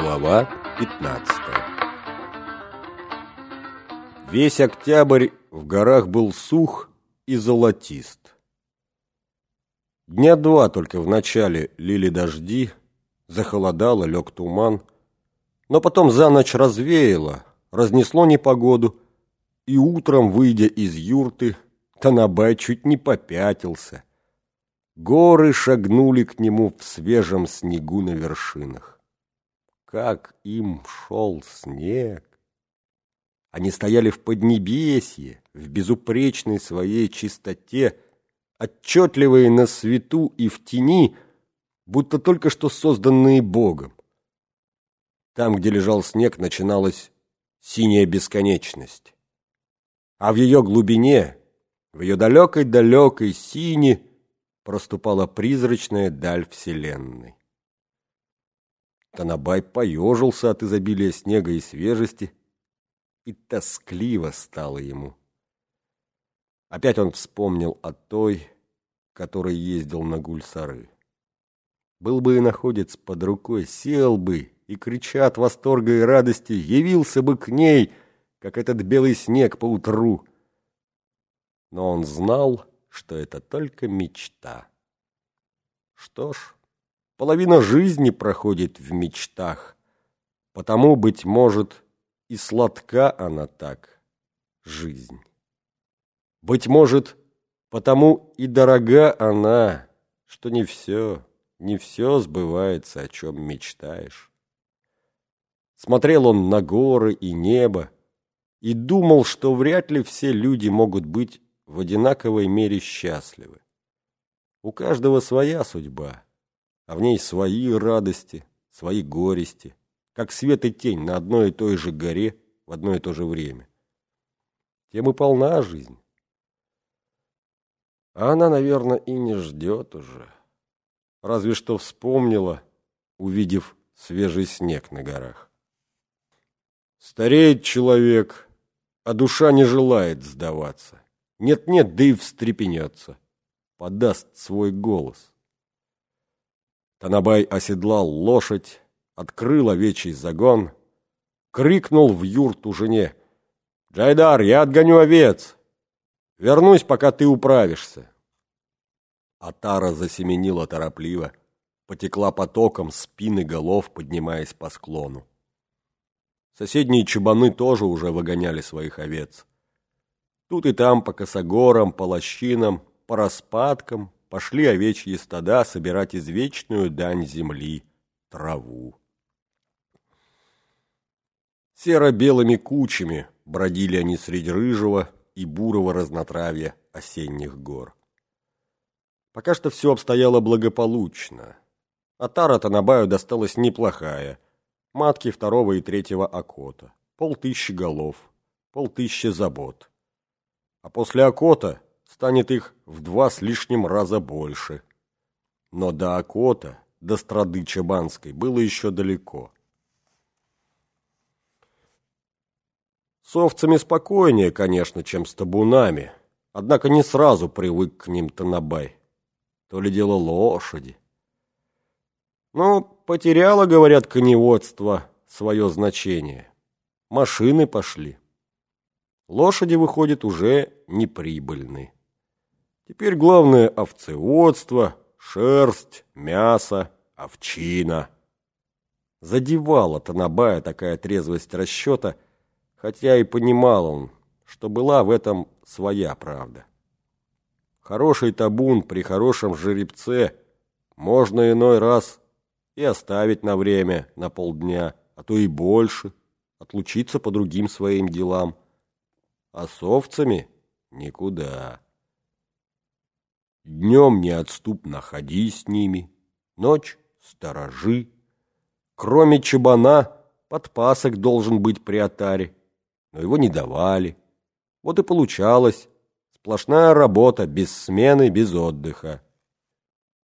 Глава 15 Весь октябрь в горах был сух и золотист. Дня два только в начале лили дожди, захолодало, лег туман, но потом за ночь развеяло, разнесло непогоду, и утром, выйдя из юрты, Танабай чуть не попятился. Горы шагнули к нему в свежем снегу на вершинах. Как им шел снег! Они стояли в Поднебесье, в безупречной своей чистоте, отчетливые на свету и в тени, будто только что созданные Богом. Там, где лежал снег, начиналась синяя бесконечность. А в ее глубине, в ее далекой-далекой сине, проступала призрачная даль Вселенной. Танабай поежился от изобилия снега и свежести, и тоскливо стало ему. Опять он вспомнил о той, который ездил на гульсары. Был бы и находец под рукой, сел бы и, крича от восторга и радости, явился бы к ней, как этот белый снег по утру. Но он знал, что это только мечта. Что ж, половина жизни проходит в мечтах, потому, быть может, и сладка она так, жизнь. Быть может, потому и дорога она, что не все, не все сбывается, о чем мечтаешь. Смотрел он на горы и небо и думал, что вряд ли все люди могут быть в одинаковой мере счастливы. У каждого своя судьба, а в ней свои радости, свои горести как свет и тень на одной и той же горе в одно и то же время. Тем и полна жизнь. А она, наверное, и не ждет уже. Разве что вспомнила, увидев свежий снег на горах. Стареет человек, а душа не желает сдаваться. Нет-нет, да и встрепенется. Подаст свой голос. Танабай оседлал лошадь, открыл овечий загон, крикнул в юрту жене. «Джайдар, я отгоню овец! Вернусь, пока ты управишься!» Атара засеменила торопливо, потекла потоком спины голов, поднимаясь по склону. Соседние чабаны тоже уже выгоняли своих овец. Тут и там по косогорам, по лощинам, по распадкам пошли овечьи стада собирать извечную дань земли — траву. Серо-белыми кучами бродили они среди рыжего и бурого разнотравья осенних гор. Пока что все обстояло благополучно. А тара Танабаю досталась неплохая. Матки второго и третьего окота. Полтыщи голов, полтыщи забот. А после окота станет их в два с лишним раза больше. Но до окота, до страды Чабанской, было еще далеко. С овцами спокойнее, конечно, чем с табунами, однако не сразу привык к ним Танабай. То ли дело лошади. Ну, потеряло, говорят, коневодство свое значение. Машины пошли. Лошади, выходят уже неприбыльны. Теперь главное овцеводство, шерсть, мясо, овчина. Задевала Танабая такая трезвость расчета – хотя и понимал он, что была в этом своя правда. Хороший табун при хорошем жеребце можно иной раз и оставить на время, на полдня, а то и больше, отлучиться по другим своим делам. А с овцами никуда. Днем неотступно ходи с ними, ночь сторожи. Кроме чабана, подпасок должен быть при отаре но его не давали. Вот и получалось. Сплошная работа, без смены, без отдыха.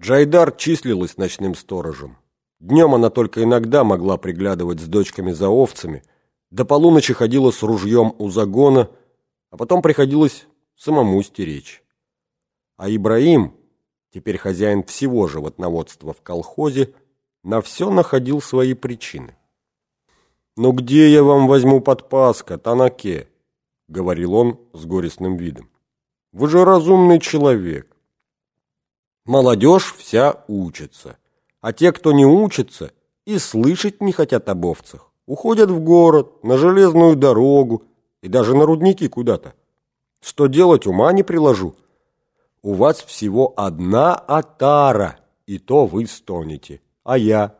Джайдар числилась ночным сторожем. Днем она только иногда могла приглядывать с дочками за овцами, до полуночи ходила с ружьем у загона, а потом приходилось самому стеречь. А Ибраим, теперь хозяин всего животноводства в колхозе, на все находил свои причины. «Но где я вам возьму подпаска, Танаке?» — говорил он с горестным видом. «Вы же разумный человек. Молодежь вся учится, а те, кто не учится, и слышать не хотят об овцах, уходят в город, на железную дорогу и даже на рудники куда-то. Что делать, ума не приложу. У вас всего одна отара, и то вы стонете, а я...»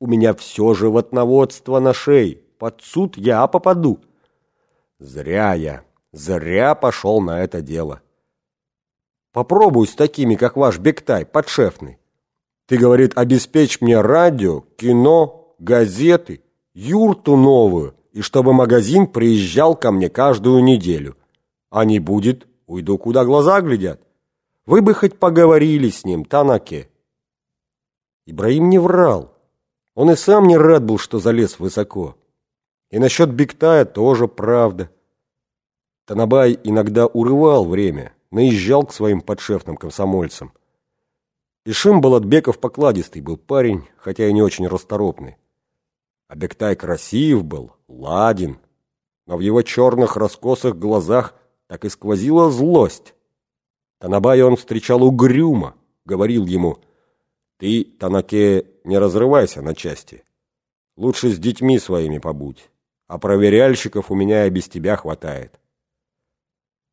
У меня все животноводство на шее. Под суд я попаду. Зря я, зря пошел на это дело. Попробуй с такими, как ваш Бектай, подшефный. Ты, говорит, обеспечь мне радио, кино, газеты, юрту новую, и чтобы магазин приезжал ко мне каждую неделю. А не будет, уйду, куда глаза глядят. Вы бы хоть поговорили с ним, Танаке. Ибраим не врал. Он и сам не рад был, что залез высоко. И насчет Бектая тоже правда. Танабай иногда урывал время, наезжал к своим подшефным комсомольцам. Ишим Балатбеков покладистый был парень, хотя и не очень расторопный. А Бектай красив был, ладен, но в его черных раскосых глазах так и сквозила злость. Танабая он встречал угрюмо, говорил ему – ты, Танаке, не разрывайся на части. Лучше с детьми своими побудь. А проверяльщиков у меня и без тебя хватает.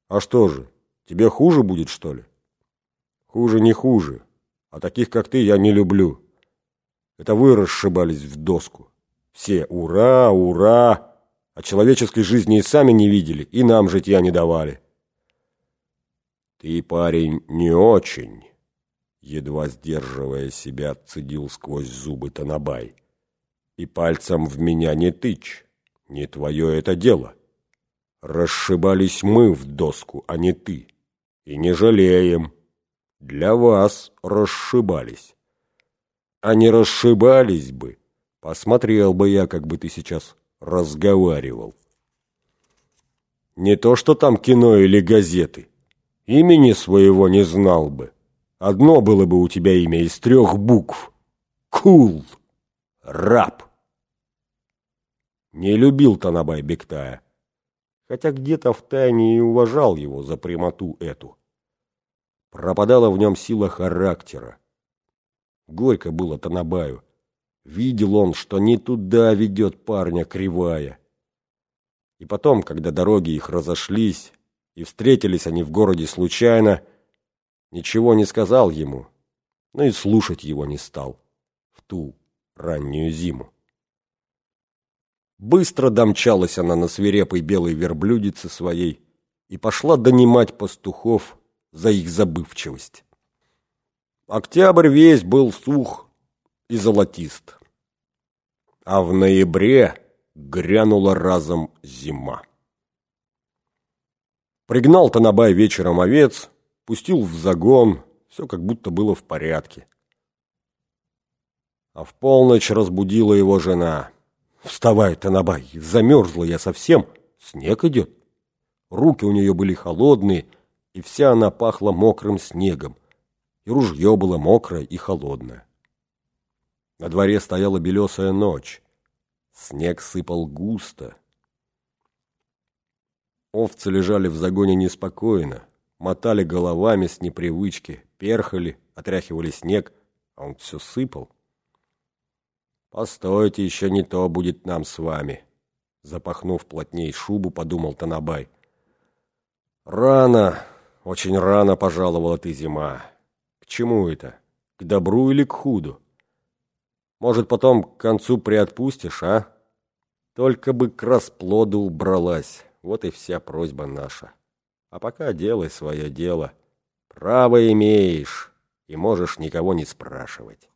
А что же, тебе хуже будет, что ли? Хуже не хуже. А таких, как ты, я не люблю. Это вы расшибались в доску. Все «Ура! Ура!» А человеческой жизни и сами не видели, и нам житья не давали. Ты, парень, не очень едва сдерживая себя, цедил сквозь зубы Танабай. И пальцем в меня не тычь, не твое это дело. Расшибались мы в доску, а не ты. И не жалеем. Для вас расшибались. А не расшибались бы, посмотрел бы я, как бы ты сейчас разговаривал. Не то, что там кино или газеты. Имени своего не знал бы. Одно было бы у тебя имя из трех букв. Кул. Раб. Не любил Танабай Бектая, хотя где-то втайне и уважал его за прямоту эту. Пропадала в нем сила характера. Горько было Танабаю. Видел он, что не туда ведет парня кривая. И потом, когда дороги их разошлись, и встретились они в городе случайно, ничего не сказал ему, но и слушать его не стал в ту раннюю зиму. Быстро домчалась она на свирепой белой верблюдице своей и пошла донимать пастухов за их забывчивость. Октябрь весь был сух и золотист, а в ноябре грянула разом зима. Пригнал Танабай вечером овец, пустил в загон, все как будто было в порядке. А в полночь разбудила его жена. «Вставай, Танабай, замерзла я совсем, снег идет». Руки у нее были холодные, и вся она пахла мокрым снегом, и ружье было мокрое и холодное. На дворе стояла белесая ночь. Снег сыпал густо. Овцы лежали в загоне неспокойно, мотали головами с непривычки, перхали, отряхивали снег, а он все сыпал. «Постойте, еще не то будет нам с вами», — запахнув плотней шубу, подумал Танабай. «Рано, очень рано пожаловала ты зима. К чему это? К добру или к худу? Может, потом к концу приотпустишь, а? Только бы к расплоду убралась, вот и вся просьба наша». А пока делай свое дело. Право имеешь, и можешь никого не спрашивать.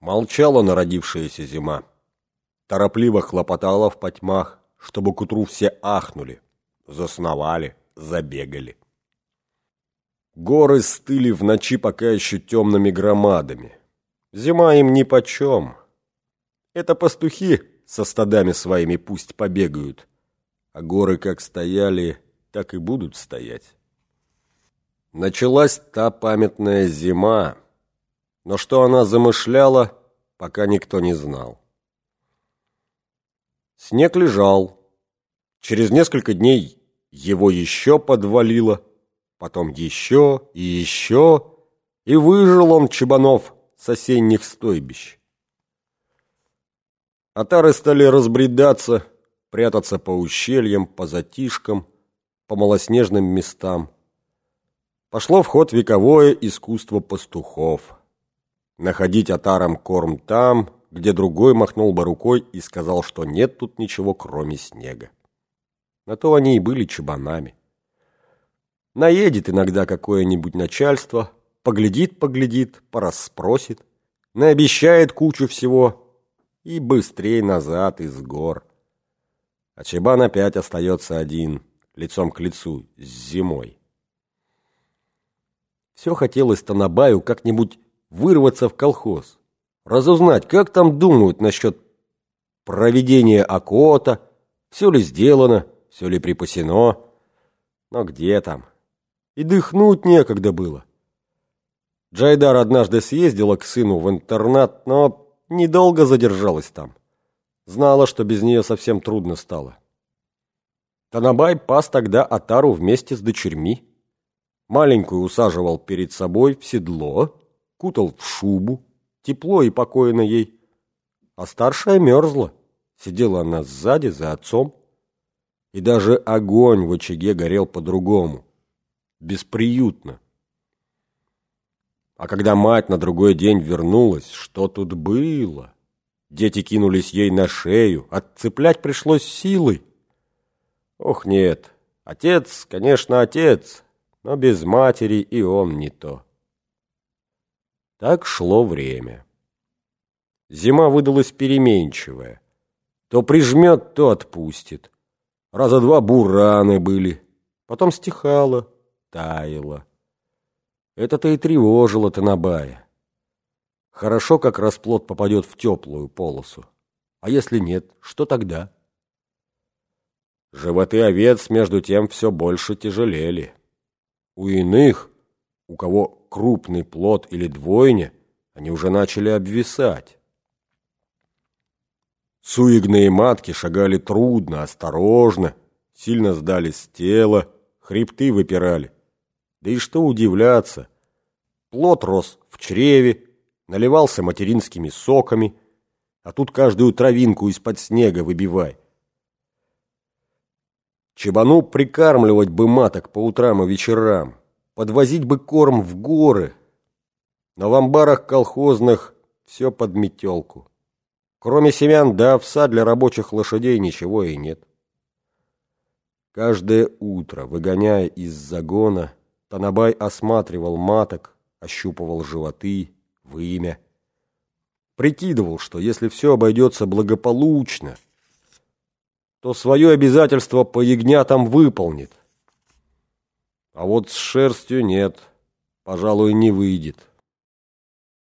Молчала народившаяся зима. Торопливо хлопотала в потьмах, чтобы к утру все ахнули, засновали, забегали. Горы стыли в ночи пока еще темными громадами. Зима им нипочем. Это пастухи со стадами своими пусть побегают, а горы как стояли, так и будут стоять. Началась та памятная зима, но что она замышляла, пока никто не знал. Снег лежал. Через несколько дней его еще подвалило, потом еще и еще, и выжил он Чебанов с осенних стойбищ. Отары стали разбредаться, прятаться по ущельям, по затишкам, по малоснежным местам. Пошло в ход вековое искусство пастухов. Находить отарам корм там, где другой махнул бы рукой и сказал, что нет тут ничего, кроме снега. На то они и были чебанами. Наедет иногда какое-нибудь начальство, поглядит-поглядит, порасспросит, наобещает кучу всего и быстрее назад из гор. А чебан опять остается один, лицом к лицу, с зимой. Все хотелось Танабаю как-нибудь вырваться в колхоз, разузнать, как там думают насчет проведения окота, все ли сделано, все ли припасено. Но где там? И дыхнуть некогда было. Джайдар однажды съездила к сыну в интернат, но недолго задержалась там. Знала, что без нее совсем трудно стало. Танабай пас тогда Атару вместе с дочерьми. Маленькую усаживал перед собой в седло, кутал в шубу, тепло и покойно ей. А старшая мерзла, сидела она сзади за отцом. И даже огонь в очаге горел по-другому, бесприютно. А когда мать на другой день вернулась, что тут было? Дети кинулись ей на шею, отцеплять пришлось силой. Ох, нет, отец, конечно, отец, но без матери и он не то. Так шло время. Зима выдалась переменчивая. То прижмет, то отпустит. Раза два бураны были. Потом стихало, таяло. Это-то и тревожило Танабая. Хорошо, как расплод попадет в теплую полосу. А если нет, что тогда? Животы овец, между тем, все больше тяжелели. У иных, у кого крупный плод или двойня, они уже начали обвисать. Суигные матки шагали трудно, осторожно, сильно сдали с тела, хребты выпирали. Да и что удивляться, плод рос в чреве, наливался материнскими соками, а тут каждую травинку из-под снега выбивай. Чебану прикармливать бы маток по утрам и вечерам, подвозить бы корм в горы. Но в амбарах колхозных все под метелку. Кроме семян да овса для рабочих лошадей ничего и нет. Каждое утро, выгоняя из загона, Танабай осматривал маток, ощупывал животы, вымя. Прикидывал, что если все обойдется благополучно, то свое обязательство по ягнятам выполнит – а вот с шерстью нет, пожалуй, не выйдет.